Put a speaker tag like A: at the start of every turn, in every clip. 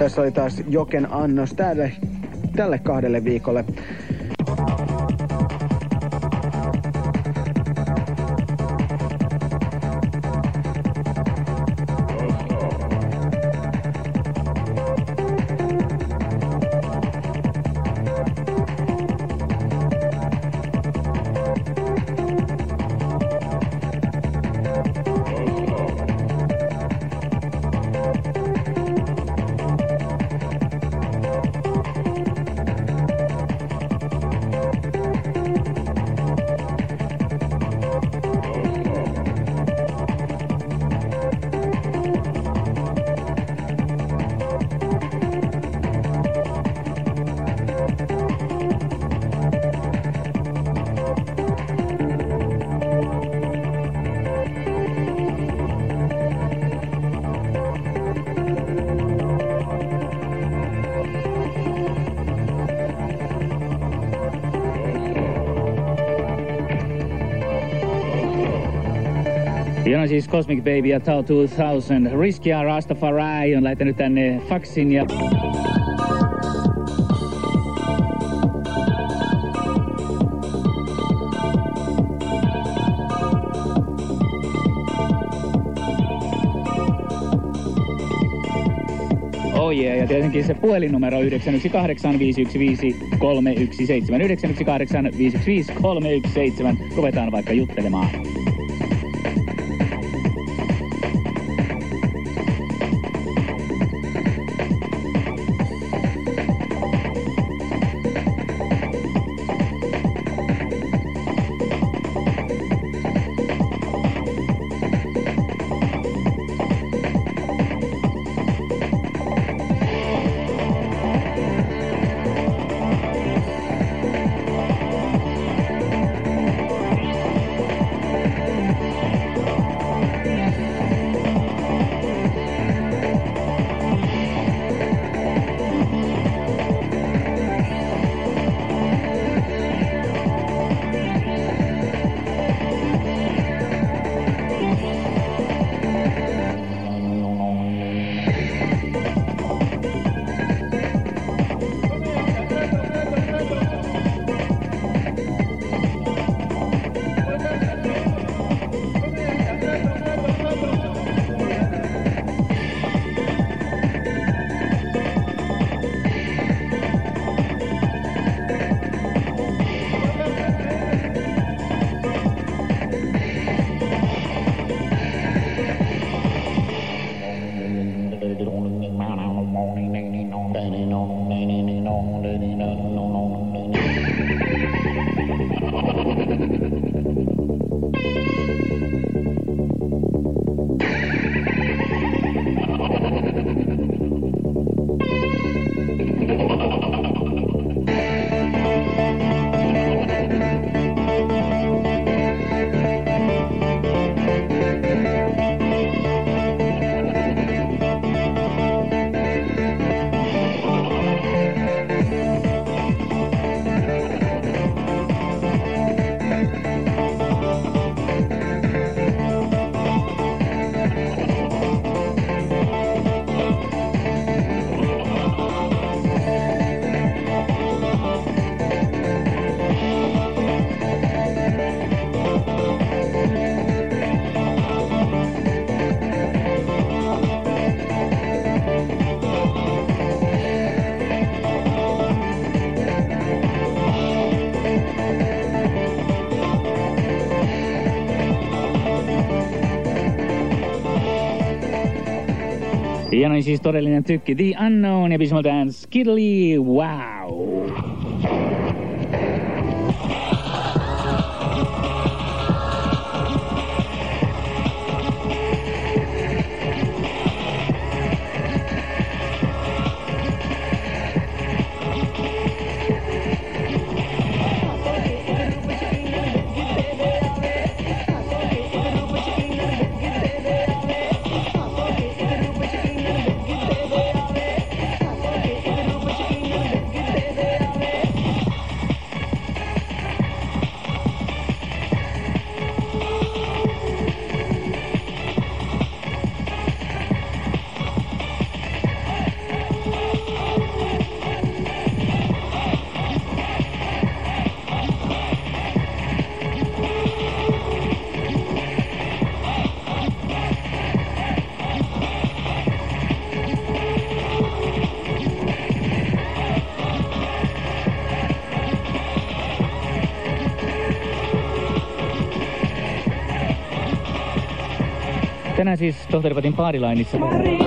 A: Tässä oli taas Joken annos tälle, tälle kahdelle viikolle.
B: On siis Cosmic Baby ja Tau 2000. Riskia Rastafari on lähettänyt tänne faksin ja... Oh yeah, ja tietenkin se puhelinnumero 918 515 317. 918 515 317. Ruvetaan vaikka juttelemaan. Noin siis todellinen tykki The Unknown ja bisimoltaan Skiddly Wow. Tänään siis Tohteripatin paarilainissa.
C: Harri,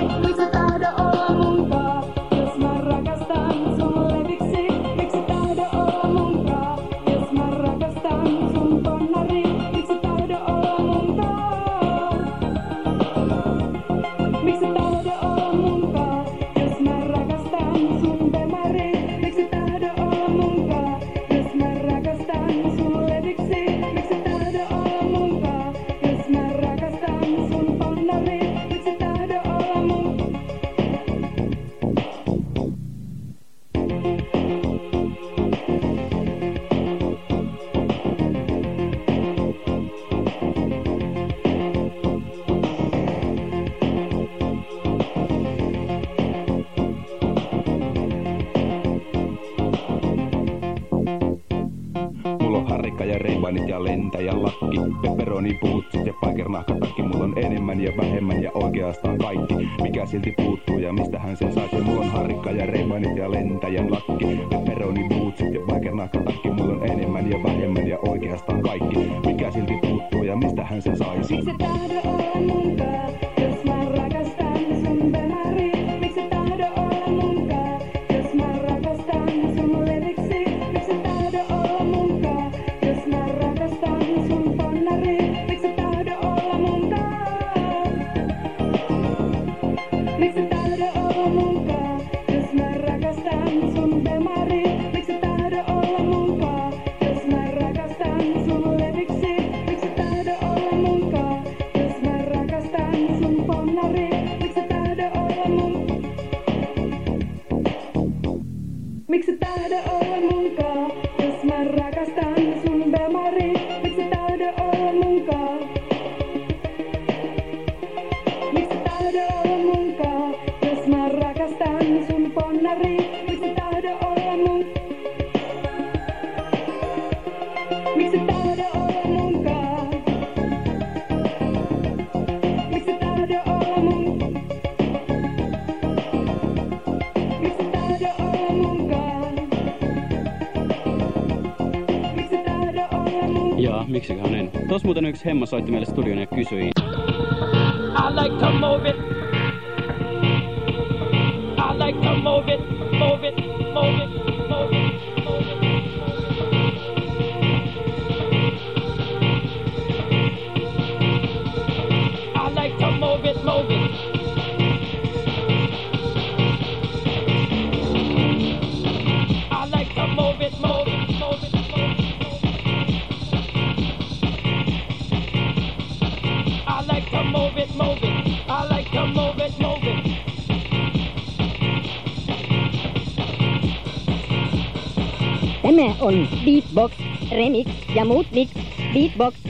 C: Miksiköhän en? Tos muuten yksi hemma soitti meille studioon ja kysyi.
D: I like to move it.
E: Klemme und Beatbox Remix, Jamutmix, Beatbox.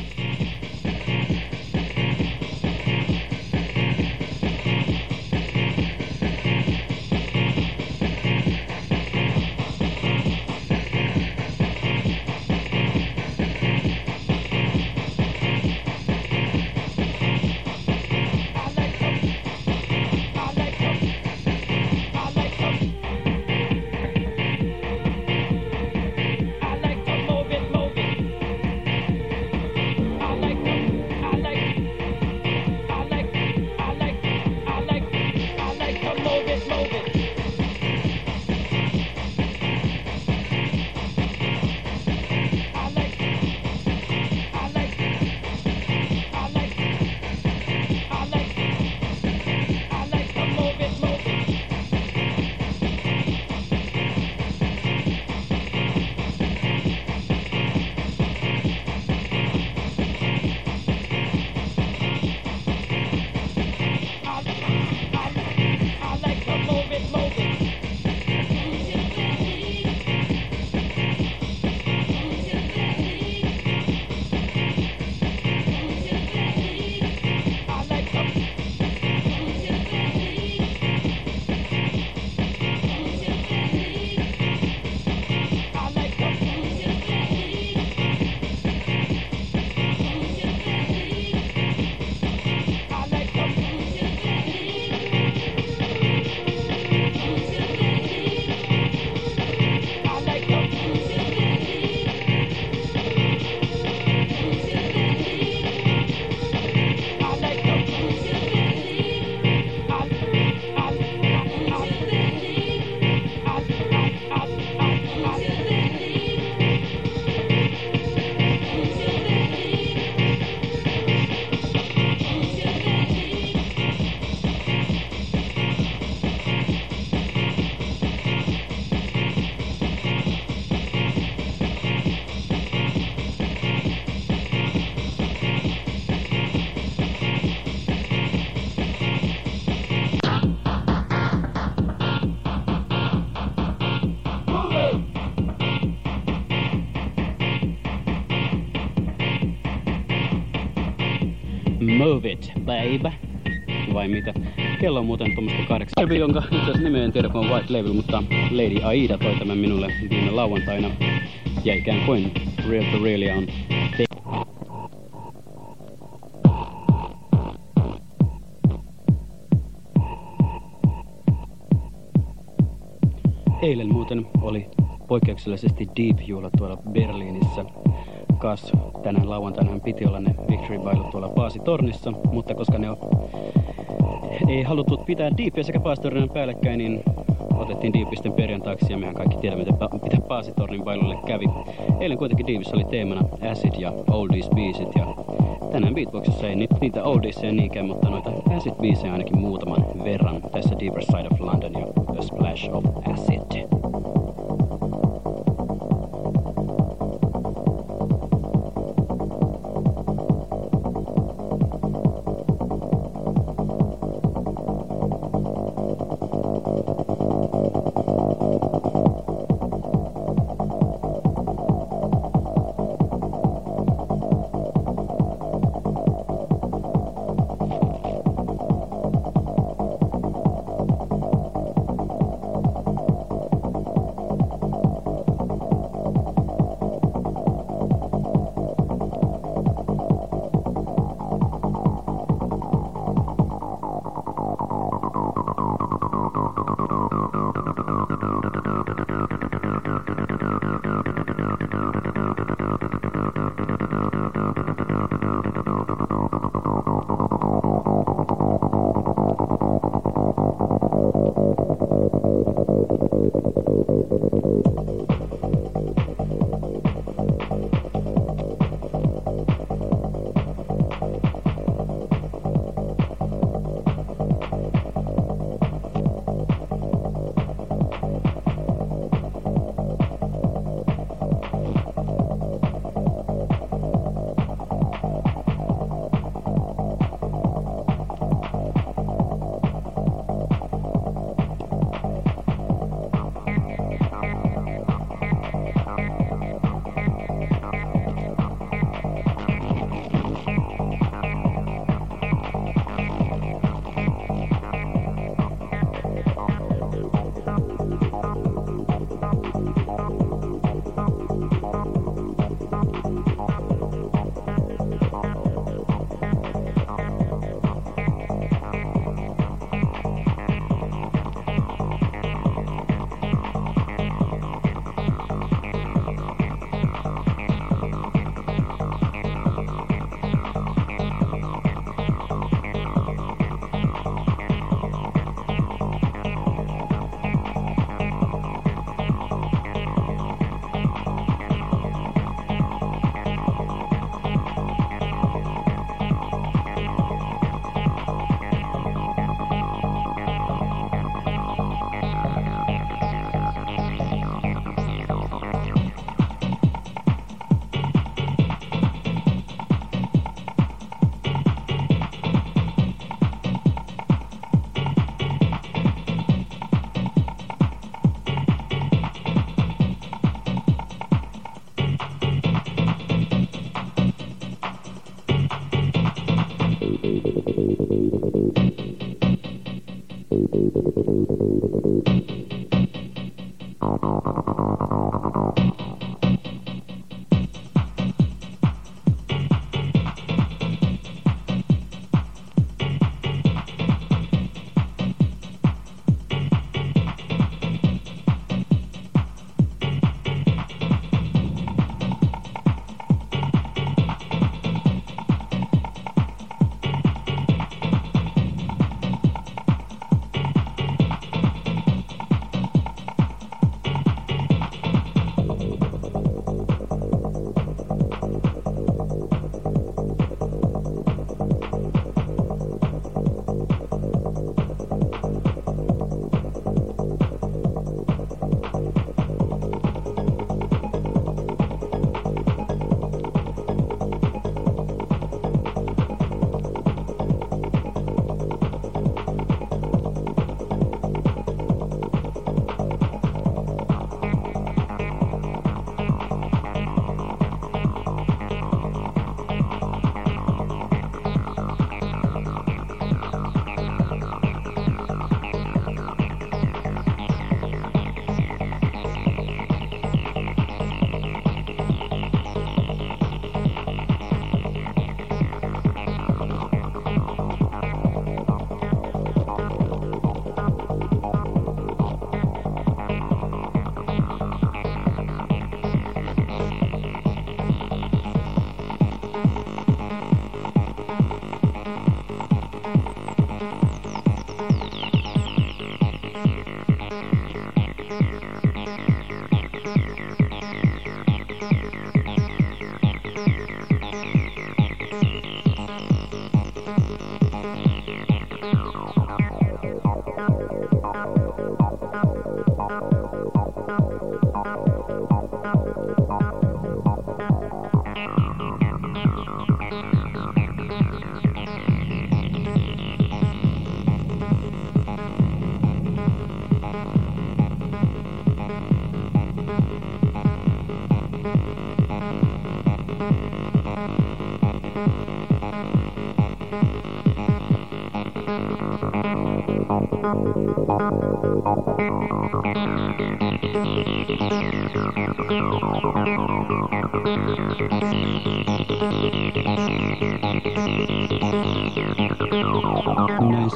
D: Move it, babe. Vai mitä? Kello on muuten tuommoista kahdeksan. Levy, jonka itse asiassa nimeä en tiedä, kun on White Label, mutta Lady Aida toi tämän minulle viime lauantaina. Ja ikään kuin Real to Realia on Eilen muuten oli poikkeuksellisesti Deep-juhla tuolla Berliinissä. Kas tänään lauantaina piti olla ne Victory-bailut tuolla Paasitornissa, mutta koska ne on, ei haluttu pitää Deepia sekä Paasitornin päällekkäin, niin otettiin Deepisten perjantaiksi ja mehän kaikki tiedämme, mitä Paasitornin bailulle kävi. Eilen kuitenkin Deepissä oli teemana Acid ja Oldies biisit ja tänään Beatboxissa ei ni- niitä Oldiesia niinkään, mutta noita Acid-biisejä ainakin muutaman verran. Tässä Deeper Side of London ja A Splash of Acid.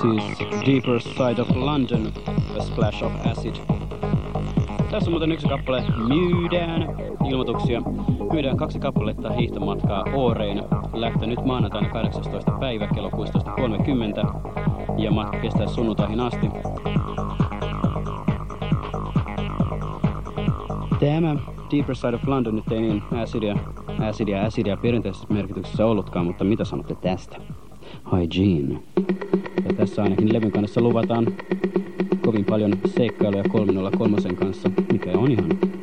D: Siis Deeper Side of London, A Splash of Acid. Tässä on muuten yksi kappale myydään ilmoituksia. Myydään kaksi kappaletta hiihtomatkaa. Lähtö nyt maanantaina 18. päivä kello 16.30 ja matka kestää sunnuntaihin asti. Tämä Deeper Side of London nyt ei niin acidia, acidia, acidia perinteisessä merkityksessä ollutkaan, mutta mitä sanotte tästä? Hygiene. Ja tässä ainakin levyn kannessa luvataan kovin paljon seikkailuja 303 kanssa, mikä on ihan.